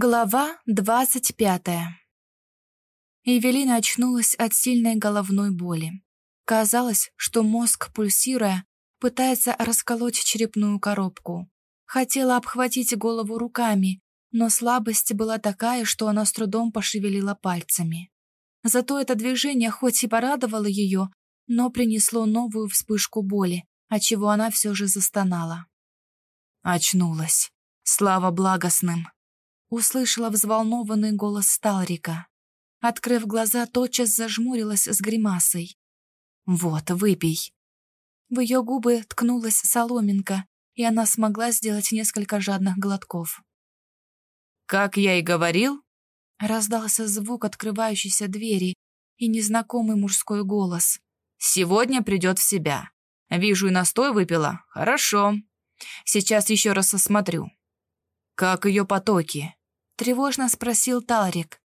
Глава двадцать пятая Эвелина очнулась от сильной головной боли. Казалось, что мозг, пульсируя, пытается расколоть черепную коробку. Хотела обхватить голову руками, но слабость была такая, что она с трудом пошевелила пальцами. Зато это движение хоть и порадовало ее, но принесло новую вспышку боли, отчего она все же застонала. Очнулась. Слава благостным. Услышала взволнованный голос Сталрика. Открыв глаза, тотчас зажмурилась с гримасой. «Вот, выпей». В ее губы ткнулась соломинка, и она смогла сделать несколько жадных глотков. «Как я и говорил», — раздался звук открывающейся двери и незнакомый мужской голос. «Сегодня придет в себя. Вижу, и настой выпила. Хорошо. Сейчас еще раз осмотрю. Как ее потоки?» Тревожно спросил Талрик.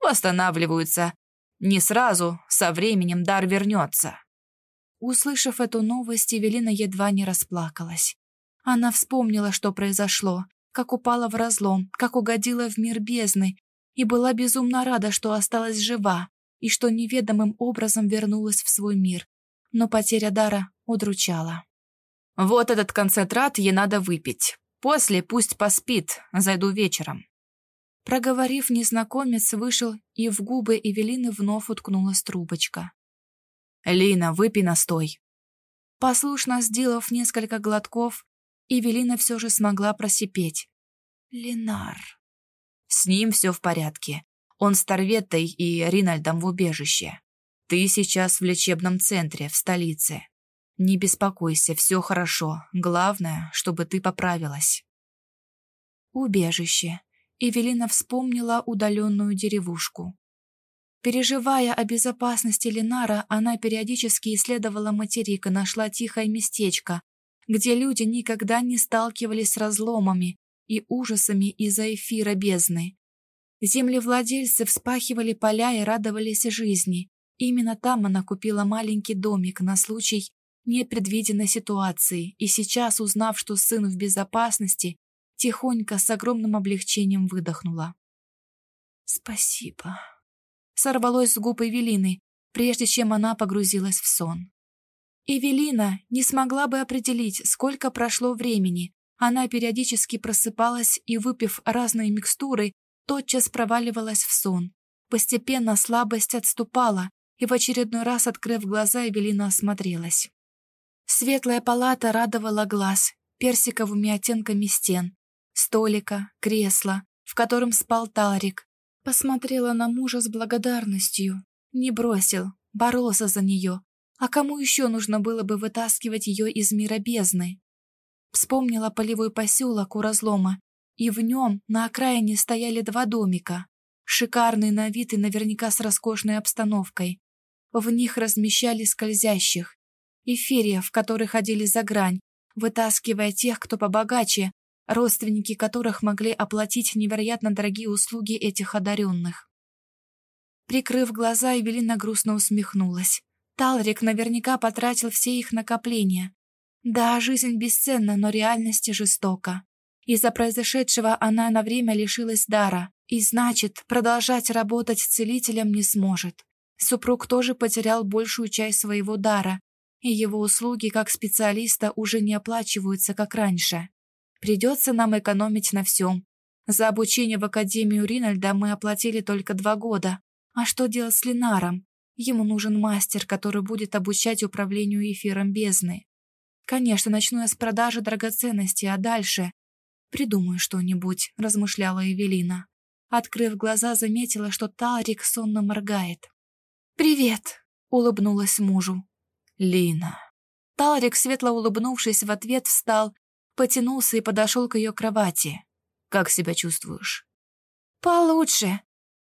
«Восстанавливаются. Не сразу, со временем дар вернется». Услышав эту новость, Эвелина едва не расплакалась. Она вспомнила, что произошло, как упала в разлом, как угодила в мир бездны, и была безумно рада, что осталась жива и что неведомым образом вернулась в свой мир. Но потеря дара удручала. «Вот этот концентрат ей надо выпить. После пусть поспит, зайду вечером». Проговорив, незнакомец вышел, и в губы Эвелины вновь уткнулась трубочка. «Лина, выпей настой». Послушно сделав несколько глотков, Эвелина все же смогла просипеть. «Ленар». «С ним все в порядке. Он с Торветтой и Ринальдом в убежище. Ты сейчас в лечебном центре, в столице. Не беспокойся, все хорошо. Главное, чтобы ты поправилась». Убежище. Эвелина вспомнила удаленную деревушку. Переживая о безопасности Ленара, она периодически исследовала материк и нашла тихое местечко, где люди никогда не сталкивались с разломами и ужасами из-за эфира бездны. Землевладельцы вспахивали поля и радовались жизни. Именно там она купила маленький домик на случай непредвиденной ситуации, и сейчас, узнав, что сын в безопасности, тихонько с огромным облегчением выдохнула. «Спасибо», — сорвалось с губ Эвелины, прежде чем она погрузилась в сон. Эвелина не смогла бы определить, сколько прошло времени. Она периодически просыпалась и, выпив разные микстуры, тотчас проваливалась в сон. Постепенно слабость отступала, и в очередной раз, открыв глаза, Эвелина осмотрелась. Светлая палата радовала глаз персиковыми оттенками стен, столика, кресла, в котором спал Тарик. Посмотрела на мужа с благодарностью. Не бросил, боролся за нее. А кому еще нужно было бы вытаскивать ее из мира бездны? Вспомнила полевой поселок у разлома, и в нем на окраине стояли два домика. Шикарные на вид и наверняка с роскошной обстановкой. В них размещали скользящих. Эфирия, в которых ходили за грань, вытаскивая тех, кто побогаче, родственники которых могли оплатить невероятно дорогие услуги этих одаренных. Прикрыв глаза, Эвелина грустно усмехнулась. Талрик наверняка потратил все их накопления. Да, жизнь бесценна, но реальность жестока. Из-за произошедшего она на время лишилась дара, и значит, продолжать работать целителем не сможет. Супруг тоже потерял большую часть своего дара, и его услуги как специалиста уже не оплачиваются, как раньше. Придется нам экономить на всем. За обучение в Академию Ринальда мы оплатили только два года. А что делать с Ленаром? Ему нужен мастер, который будет обучать управлению эфиром бездны. Конечно, начну я с продажи драгоценностей, а дальше... Придумаю что-нибудь, размышляла Эвелина. Открыв глаза, заметила, что Талрик сонно моргает. «Привет!» — улыбнулась мужу. «Лина». Талрик, светло улыбнувшись в ответ, встал потянулся и подошел к ее кровати. «Как себя чувствуешь?» «Получше.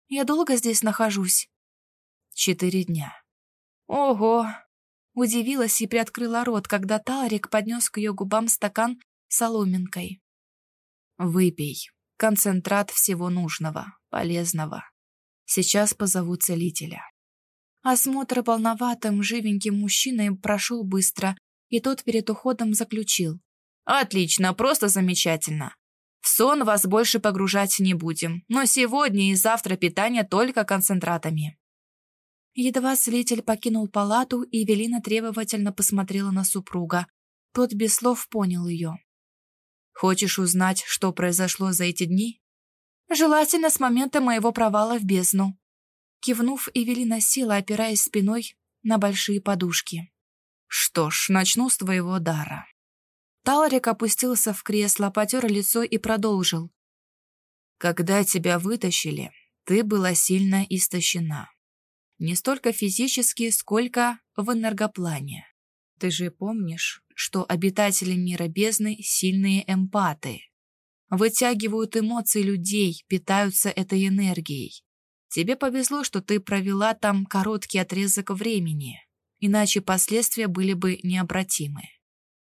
Я долго здесь нахожусь?» «Четыре дня». «Ого!» Удивилась и приоткрыла рот, когда Талрик поднес к ее губам стакан соломинкой. «Выпей. Концентрат всего нужного, полезного. Сейчас позову целителя». Осмотр полноватым, живеньким мужчиной прошел быстро, и тот перед уходом заключил. Отлично, просто замечательно. В сон вас больше погружать не будем, но сегодня и завтра питание только концентратами». Едва целитель покинул палату, и Эвелина требовательно посмотрела на супруга. Тот без слов понял ее. «Хочешь узнать, что произошло за эти дни?» «Желательно с момента моего провала в бездну». Кивнув, Эвелина села, опираясь спиной на большие подушки. «Что ж, начну с твоего дара». Таларик опустился в кресло, потер лицо и продолжил. «Когда тебя вытащили, ты была сильно истощена. Не столько физически, сколько в энергоплане. Ты же помнишь, что обитатели мира бездны — сильные эмпаты. Вытягивают эмоции людей, питаются этой энергией. Тебе повезло, что ты провела там короткий отрезок времени, иначе последствия были бы необратимы.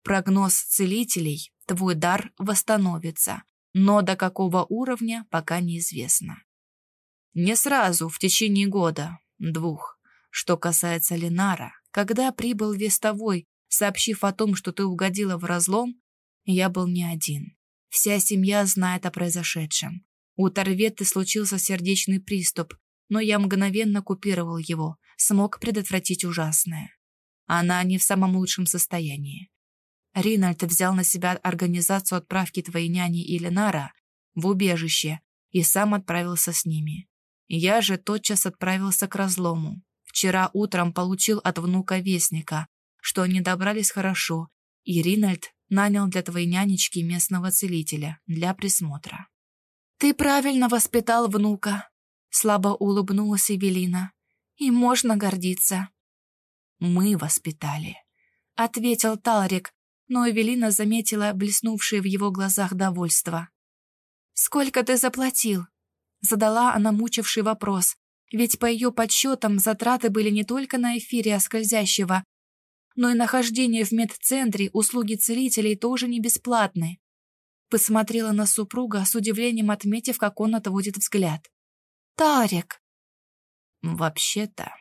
Прогноз целителей – твой дар восстановится, но до какого уровня пока неизвестно. Не сразу, в течение года, двух. Что касается Ленара, когда прибыл вестовой, сообщив о том, что ты угодила в разлом, я был не один. Вся семья знает о произошедшем. У Торветты случился сердечный приступ, но я мгновенно купировал его, смог предотвратить ужасное. Она не в самом лучшем состоянии. Ринальд взял на себя организацию отправки твоей няни и Ленара в убежище и сам отправился с ними. Я же тотчас отправился к разлому. Вчера утром получил от внука вестника, что они добрались хорошо, и Ринальд нанял для твоей нянечки местного целителя для присмотра. «Ты правильно воспитал внука», — слабо улыбнулась Эвелина. «И можно гордиться». «Мы воспитали», — ответил Талрик, но Эвелина заметила блеснувшее в его глазах довольство. «Сколько ты заплатил?» Задала она мучивший вопрос, ведь по ее подсчетам затраты были не только на эфире скользящего, но и нахождение в медцентре, услуги целителей тоже не бесплатны. Посмотрела на супруга, с удивлением отметив, как он отводит взгляд. «Тарик!» «Вообще-то...»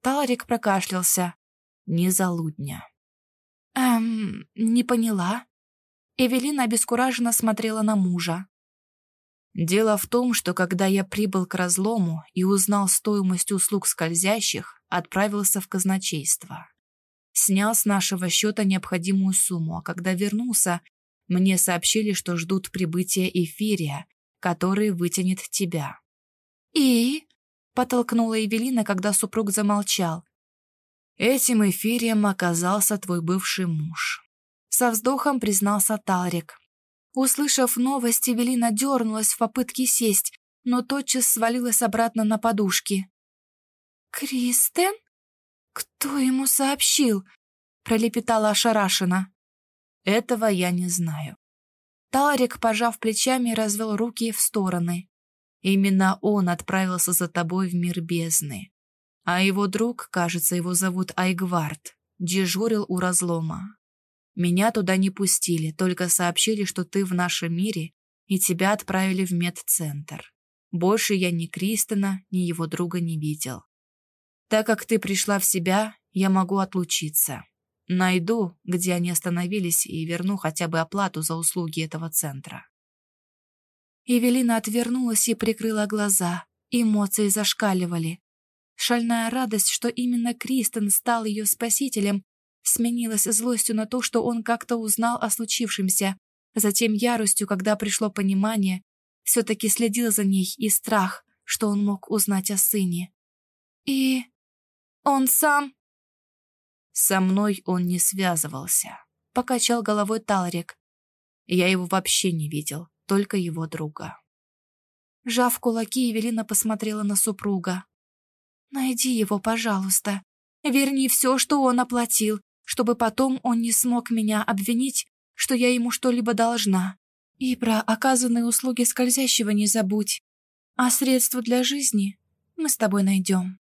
Тарик прокашлялся. «Не залудня». «Эм, не поняла». Эвелина обескураженно смотрела на мужа. Дело в том, что когда я прибыл к разлому и узнал стоимость услуг скользящих, отправился в казначейство. Снял с нашего счета необходимую сумму, а когда вернулся, мне сообщили, что ждут прибытия эфирия, который вытянет тебя. «И?» — потолкнула Эвелина, когда супруг замолчал. Этим эфирием оказался твой бывший муж. Со вздохом признался Талрик. Услышав новость, Эвелина дернулась в попытке сесть, но тотчас свалилась обратно на подушки. «Кристен? Кто ему сообщил?» — пролепетала ошарашенно. «Этого я не знаю». Талрик, пожав плечами, развел руки в стороны. «Именно он отправился за тобой в мир бездны. А его друг, кажется, его зовут Айгвард, дежурил у разлома. Меня туда не пустили, только сообщили, что ты в нашем мире, и тебя отправили в медцентр. Больше я ни Кристона, ни его друга не видел. Так как ты пришла в себя, я могу отлучиться. Найду, где они остановились, и верну хотя бы оплату за услуги этого центра. Евелина отвернулась и прикрыла глаза. Эмоции зашкаливали. Шальная радость, что именно Кристен стал ее спасителем, сменилась злостью на то, что он как-то узнал о случившемся, затем яростью, когда пришло понимание, все-таки следил за ней и страх, что он мог узнать о сыне. И... он сам... Со мной он не связывался, покачал головой Талрик. Я его вообще не видел, только его друга. Жав кулаки, Евелина посмотрела на супруга. Найди его, пожалуйста. Верни все, что он оплатил, чтобы потом он не смог меня обвинить, что я ему что-либо должна. И про оказанные услуги скользящего не забудь. А средства для жизни мы с тобой найдем.